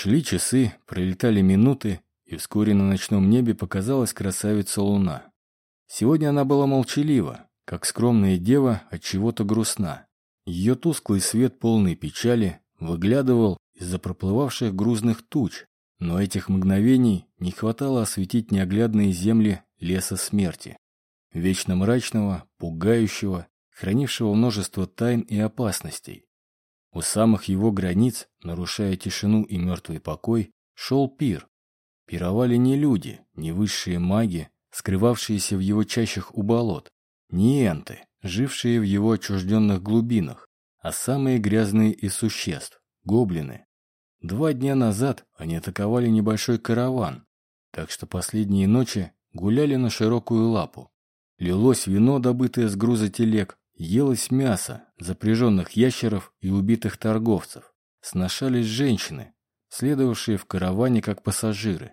Шли часы, пролетали минуты, и вскоре на ночном небе показалась красавица луна. Сегодня она была молчалива, как скромная дева от чего-то грустна. Ее тусклый свет, полный печали, выглядывал из-за проплывавших грузных туч, но этих мгновений не хватало осветить неоглядные земли леса смерти. Вечно мрачного, пугающего, хранившего множество тайн и опасностей. У самых его границ, нарушая тишину и мертвый покой, шел пир. Пировали не люди, не высшие маги, скрывавшиеся в его чащах у болот, не энты, жившие в его отчужденных глубинах, а самые грязные из существ – гоблины. Два дня назад они атаковали небольшой караван, так что последние ночи гуляли на широкую лапу. Лилось вино, добытое с груза телег, елось мясо, запряженных ящеров и убитых торговцев. Сношались женщины, следовавшие в караване как пассажиры.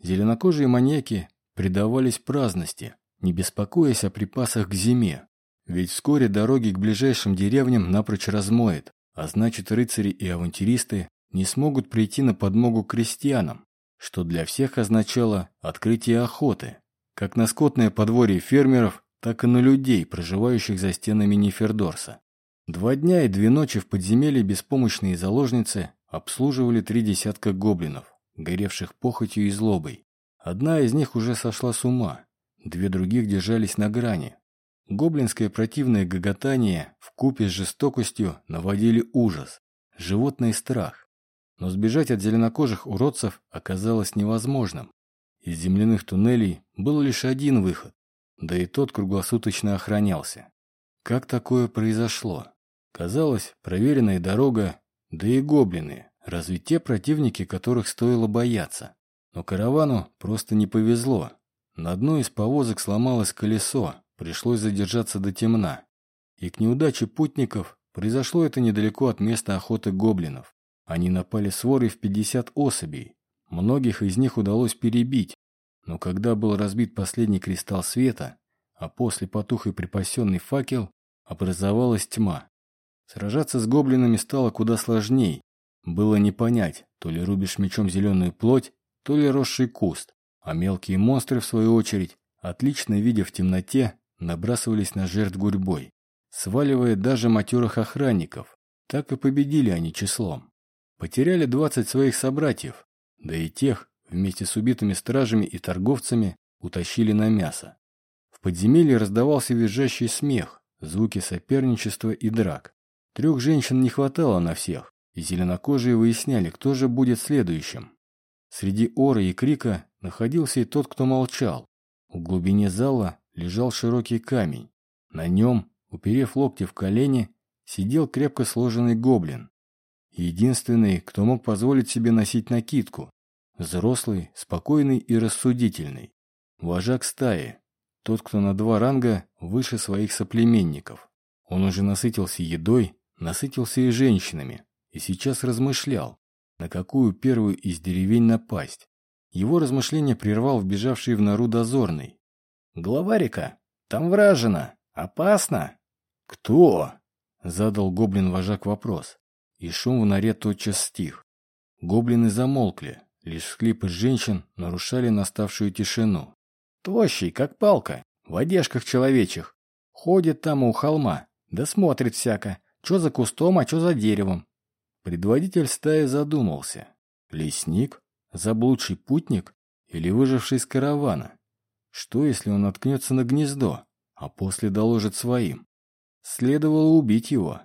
Зеленокожие маньяки предавались праздности, не беспокоясь о припасах к зиме. Ведь вскоре дороги к ближайшим деревням напрочь размоет, а значит рыцари и авантюристы не смогут прийти на подмогу крестьянам, что для всех означало открытие охоты, как на скотное подворье фермеров, так и на людей, проживающих за стенами Нефердорса. Два дня и две ночи в подземелье беспомощные заложницы обслуживали три десятка гоблинов, горевших похотью и злобой. Одна из них уже сошла с ума, две других держались на грани. Гоблинское противное гоготание в купе с жестокостью наводили ужас, животный страх. Но сбежать от зеленокожих уродцев оказалось невозможным. Из земляных туннелей был лишь один выход, да и тот круглосуточно охранялся. Как такое произошло? Казалось, проверенная дорога, да и гоблины, разве те противники, которых стоило бояться? Но каравану просто не повезло. На одной из повозок сломалось колесо, пришлось задержаться до темна. И к неудаче путников произошло это недалеко от места охоты гоблинов. Они напали сворой в 50 особей. Многих из них удалось перебить, но когда был разбит последний кристалл света, а после потух и припасенный факел, образовалась тьма. Сражаться с гоблинами стало куда сложней. Было не понять, то ли рубишь мечом зеленую плоть, то ли росший куст, а мелкие монстры, в свою очередь, отлично видя в темноте, набрасывались на жертв гурьбой, сваливая даже матерых охранников. Так и победили они числом. Потеряли 20 своих собратьев, да и тех, вместе с убитыми стражами и торговцами, утащили на мясо. В подземелье раздавался визжащий смех, звуки соперничества и драк. Трех женщин не хватало на всех, и зеленокожие выясняли, кто же будет следующим. Среди ора и крика находился и тот, кто молчал. В глубине зала лежал широкий камень. На нем, уперев локти в колени, сидел крепко сложенный гоблин. Единственный, кто мог позволить себе носить накидку. Взрослый, спокойный и рассудительный. Вожак стаи. Тот, кто на два ранга выше своих соплеменников. Он уже насытился едой, насытился и женщинами. И сейчас размышлял, на какую первую из деревень напасть. Его размышление прервал вбежавший в нору дозорный. «Главарика, там вражина! Опасно!» «Кто?» — задал гоблин-вожак вопрос и шум в норе тотчас стих. Гоблины замолкли, лишь склипы женщин нарушали наставшую тишину. Тощий, как палка, в одежках человечих. Ходит там у холма, да смотрит всяко, что за кустом, а что за деревом. Предводитель стаи задумался. Лесник? Заблудший путник? Или выживший из каравана? Что, если он наткнется на гнездо, а после доложит своим? Следовало убить его.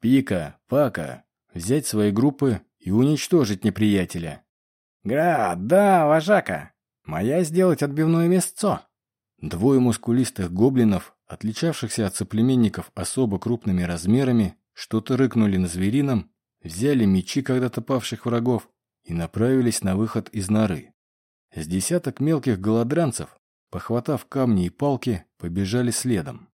Пика, Пака, взять свои группы и уничтожить неприятеля. «Град, да, вожака! Моя сделать отбивное мясцо!» Двое мускулистых гоблинов, отличавшихся от соплеменников особо крупными размерами, что-то рыкнули на зверином, взяли мечи когда-то павших врагов и направились на выход из норы. С десяток мелких голодранцев, похватав камни и палки, побежали следом.